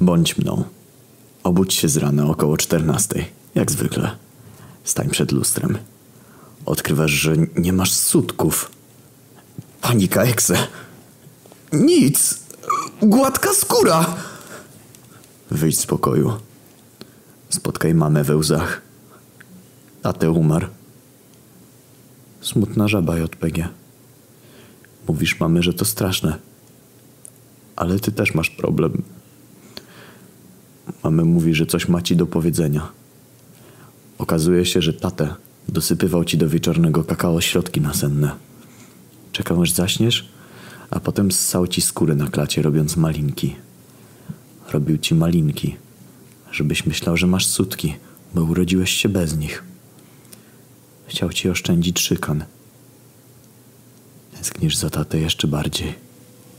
Bądź mną. Obudź się z rana około czternastej, jak zwykle. Stań przed lustrem. Odkrywasz, że nie masz sutków. Panika ekse. Nic. Gładka skóra. Wyjdź z pokoju. Spotkaj mamę we łzach. Tatę umarł. Smutna żaba JPG. Mówisz mamy, że to straszne. Ale ty też masz problem. Mamy mówi, że coś ma ci do powiedzenia. Okazuje się, że tatę dosypywał ci do wieczornego kakao środki nasenne. Czekał aż zaśniesz, a potem ssał ci skórę na klacie, robiąc malinki. Robił ci malinki, żebyś myślał, że masz sutki, bo urodziłeś się bez nich. Chciał ci oszczędzić szykan. Tęsknisz za tatę jeszcze bardziej.